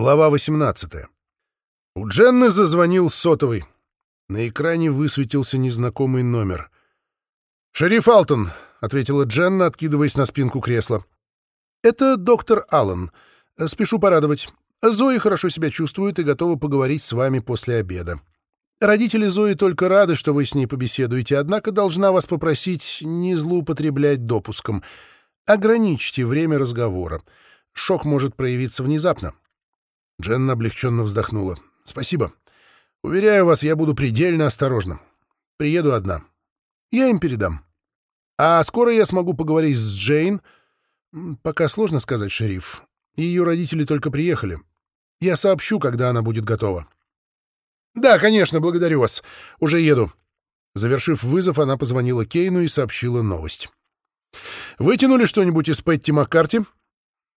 Глава 18. У Дженны зазвонил сотовый. На экране высветился незнакомый номер. «Шериф Алтон», — ответила Дженна, откидываясь на спинку кресла. «Это доктор Аллен. Спешу порадовать. Зои хорошо себя чувствует и готова поговорить с вами после обеда. Родители Зои только рады, что вы с ней побеседуете, однако должна вас попросить не злоупотреблять допуском. Ограничьте время разговора. Шок может проявиться внезапно. Дженна облегченно вздохнула. «Спасибо. Уверяю вас, я буду предельно осторожным. Приеду одна. Я им передам. А скоро я смогу поговорить с Джейн. Пока сложно сказать, шериф. Ее родители только приехали. Я сообщу, когда она будет готова». «Да, конечно, благодарю вас. Уже еду». Завершив вызов, она позвонила Кейну и сообщила новость. «Вытянули что-нибудь из Петти Маккарти?»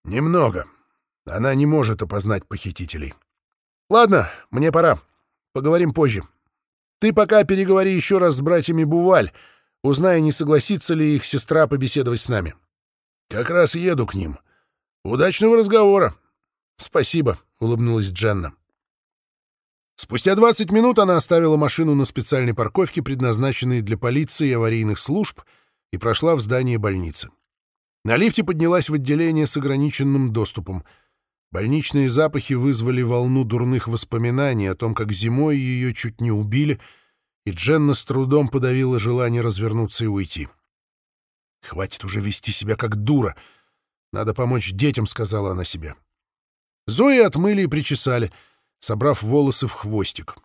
«Немного. Она не может опознать похитителей». «Ладно, мне пора. Поговорим позже. Ты пока переговори еще раз с братьями Буваль, узнай, не согласится ли их сестра побеседовать с нами». «Как раз еду к ним. Удачного разговора». «Спасибо», — улыбнулась Дженна. Спустя 20 минут она оставила машину на специальной парковке, предназначенной для полиции и аварийных служб, и прошла в здание больницы. На лифте поднялась в отделение с ограниченным доступом. Больничные запахи вызвали волну дурных воспоминаний о том, как зимой ее чуть не убили, и Дженна с трудом подавила желание развернуться и уйти. «Хватит уже вести себя как дура. Надо помочь детям», — сказала она себе. Зои отмыли и причесали, собрав волосы в хвостик.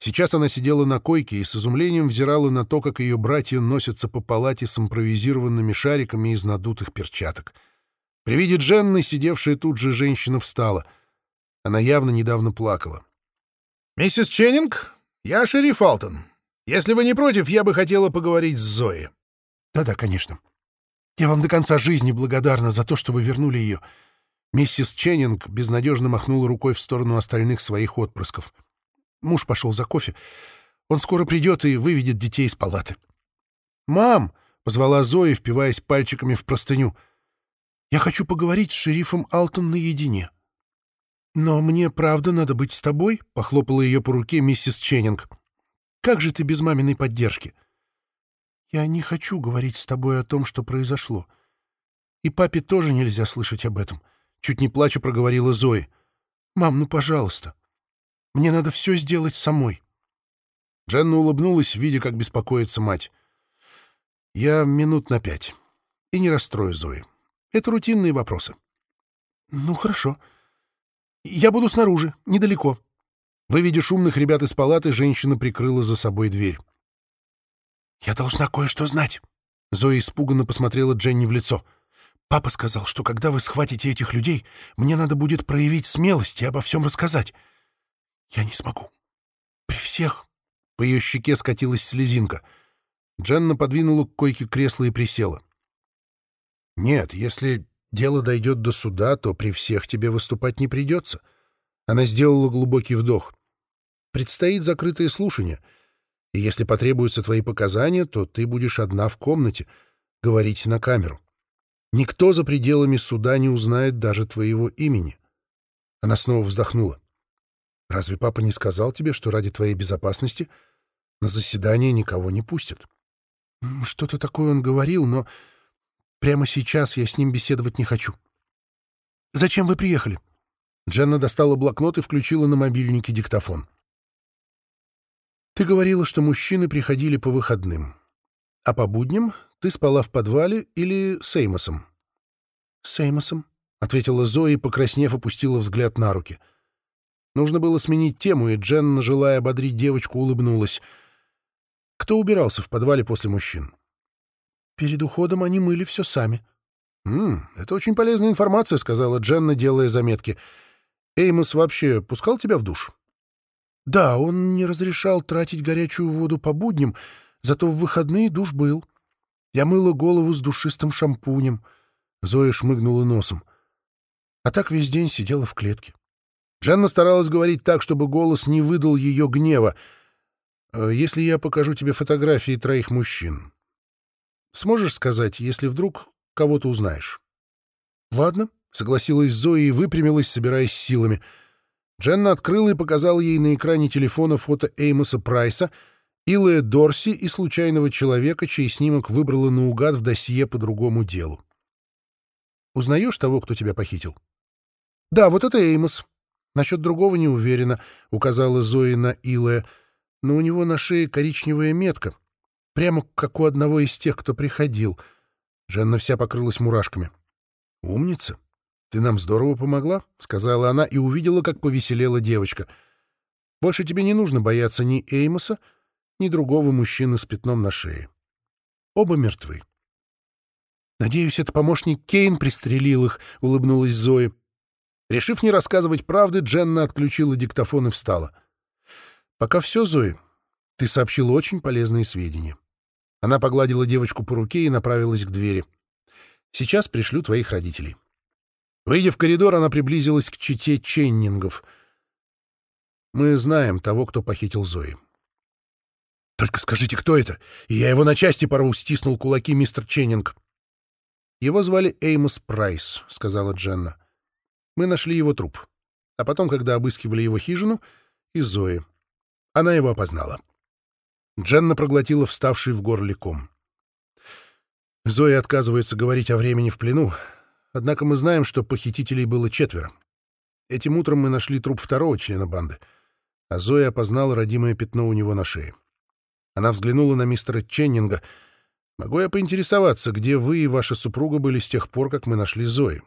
Сейчас она сидела на койке и с изумлением взирала на то, как ее братья носятся по палате с импровизированными шариками из надутых перчаток. При виде Дженны, сидевшая тут же женщина, встала. Она явно недавно плакала. «Миссис Ченнинг, я шериф Алтон. Если вы не против, я бы хотела поговорить с Зоей». «Да-да, конечно. Я вам до конца жизни благодарна за то, что вы вернули ее». Миссис Ченнинг безнадежно махнула рукой в сторону остальных своих отпрысков — Муж пошел за кофе. Он скоро придет и выведет детей из палаты. «Мам!» — позвала Зоя, впиваясь пальчиками в простыню. «Я хочу поговорить с шерифом Алтон наедине». «Но мне правда надо быть с тобой?» — похлопала ее по руке миссис Ченнинг. «Как же ты без маминой поддержки?» «Я не хочу говорить с тобой о том, что произошло. И папе тоже нельзя слышать об этом», — чуть не плача проговорила Зои. «Мам, ну, пожалуйста». Мне надо все сделать самой. Дженна улыбнулась, видя, как беспокоится мать. «Я минут на пять. И не расстрою Зои. Это рутинные вопросы». «Ну, хорошо. Я буду снаружи, недалеко». Выведя шумных ребят из палаты, женщина прикрыла за собой дверь. «Я должна кое-что знать». Зоя испуганно посмотрела Дженни в лицо. «Папа сказал, что когда вы схватите этих людей, мне надо будет проявить смелость и обо всем рассказать. Я не смогу. При всех. По ее щеке скатилась слезинка. Дженна подвинула к койке кресло и присела. Нет, если дело дойдет до суда, то при всех тебе выступать не придется. Она сделала глубокий вдох. Предстоит закрытое слушание. И если потребуются твои показания, то ты будешь одна в комнате, говорить на камеру. Никто за пределами суда не узнает даже твоего имени. Она снова вздохнула. Разве папа не сказал тебе, что ради твоей безопасности на заседание никого не пустят? Что-то такое он говорил, но прямо сейчас я с ним беседовать не хочу. Зачем вы приехали? Дженна достала блокнот и включила на мобильнике диктофон. Ты говорила, что мужчины приходили по выходным. А по будням ты спала в подвале или с Эймосом? — С Эймосом, — ответила Зоя и, покраснев, опустила взгляд на руки — Нужно было сменить тему, и Дженна, желая ободрить девочку, улыбнулась. Кто убирался в подвале после мужчин? Перед уходом они мыли все сами. «М -м, «Это очень полезная информация», — сказала Дженна, делая заметки. «Эймос вообще пускал тебя в душ?» «Да, он не разрешал тратить горячую воду по будням, зато в выходные душ был. Я мыла голову с душистым шампунем». Зоя шмыгнула носом. А так весь день сидела в клетке. Дженна старалась говорить так, чтобы голос не выдал ее гнева. «Э, «Если я покажу тебе фотографии троих мужчин, сможешь сказать, если вдруг кого-то узнаешь?» «Ладно», — согласилась Зоя и выпрямилась, собираясь силами. Дженна открыла и показала ей на экране телефона фото Эймоса Прайса, Илая Дорси и случайного человека, чей снимок выбрала наугад в досье по другому делу. «Узнаешь того, кто тебя похитил?» «Да, вот это Эймос. Насчет другого не уверена», — указала Зои на Илая, «но у него на шее коричневая метка, прямо как у одного из тех, кто приходил». Дженна вся покрылась мурашками. «Умница!» «Ты нам здорово помогла», — сказала она и увидела, как повеселела девочка. «Больше тебе не нужно бояться ни Эймоса, ни другого мужчины с пятном на шее. Оба мертвы». «Надеюсь, это помощник Кейн пристрелил их», — улыбнулась Зои. Решив не рассказывать правды, Дженна отключила диктофон и встала. «Пока все, Зои. Ты сообщила очень полезные сведения». Она погладила девочку по руке и направилась к двери. «Сейчас пришлю твоих родителей». Выйдя в коридор, она приблизилась к чите Ченнингов. «Мы знаем того, кто похитил Зои». «Только скажите, кто это? И я его на части порву», — стиснул кулаки мистер Ченнинг. «Его звали Эймос Прайс», — сказала Дженна. «Мы нашли его труп. А потом, когда обыскивали его хижину, и Зои. Она его опознала». Дженна проглотила вставший в горле ком. Зоя отказывается говорить о времени в плену, Однако мы знаем, что похитителей было четверо. Этим утром мы нашли труп второго члена банды, а Зоя опознала родимое пятно у него на шее. Она взглянула на мистера Ченнинга. «Могу я поинтересоваться, где вы и ваша супруга были с тех пор, как мы нашли Зои?»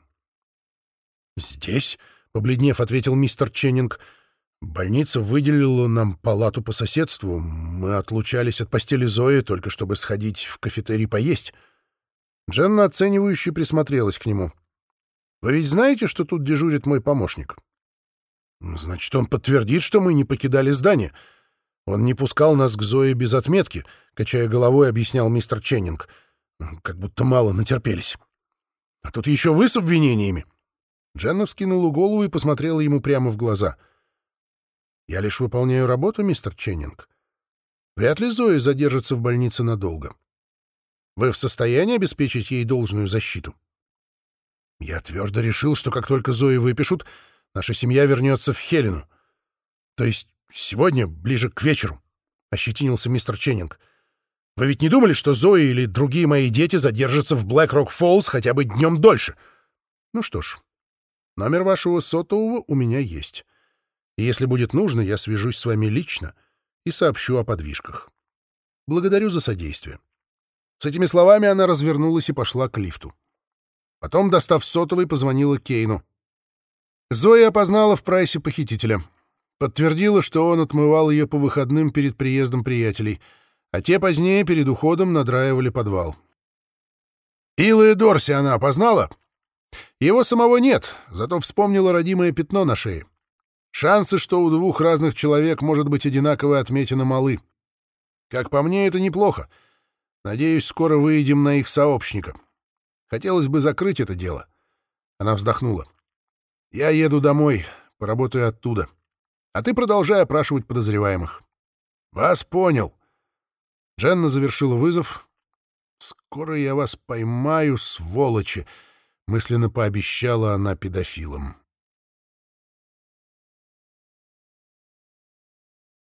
«Здесь?» — побледнев, ответил мистер Ченнинг. «Больница выделила нам палату по соседству. Мы отлучались от постели Зои, только чтобы сходить в кафетерий поесть». Дженна оценивающе присмотрелась к нему. «Вы ведь знаете, что тут дежурит мой помощник?» «Значит, он подтвердит, что мы не покидали здание. Он не пускал нас к Зое без отметки», — качая головой, объяснял мистер Ченнинг. «Как будто мало натерпелись. А тут еще вы с обвинениями». Дженна вскинула голову и посмотрела ему прямо в глаза. «Я лишь выполняю работу, мистер Ченнинг. Вряд ли Зоя задержится в больнице надолго. Вы в состоянии обеспечить ей должную защиту? Я твердо решил, что как только Зои выпишут, наша семья вернется в Хелену. То есть сегодня, ближе к вечеру, — ощетинился мистер Ченнинг. Вы ведь не думали, что Зои или другие мои дети задержатся в Блэк-Рок-Фоллс хотя бы днем дольше? Ну что ж, номер вашего сотового у меня есть. И если будет нужно, я свяжусь с вами лично и сообщу о подвижках. Благодарю за содействие. С этими словами она развернулась и пошла к лифту. Потом, достав сотовый, позвонила Кейну. Зоя опознала в прайсе похитителя. Подтвердила, что он отмывал ее по выходным перед приездом приятелей, а те позднее, перед уходом, надраивали подвал. Илла и Дорси она опознала? Его самого нет, зато вспомнила родимое пятно на шее. Шансы, что у двух разных человек может быть одинаково отметина малы. Как по мне, это неплохо — Надеюсь, скоро выйдем на их сообщника. Хотелось бы закрыть это дело. Она вздохнула. Я еду домой, поработаю оттуда. А ты продолжай опрашивать подозреваемых. Вас понял. Дженна завершила вызов. Скоро я вас поймаю, сволочи, мысленно пообещала она педофилам.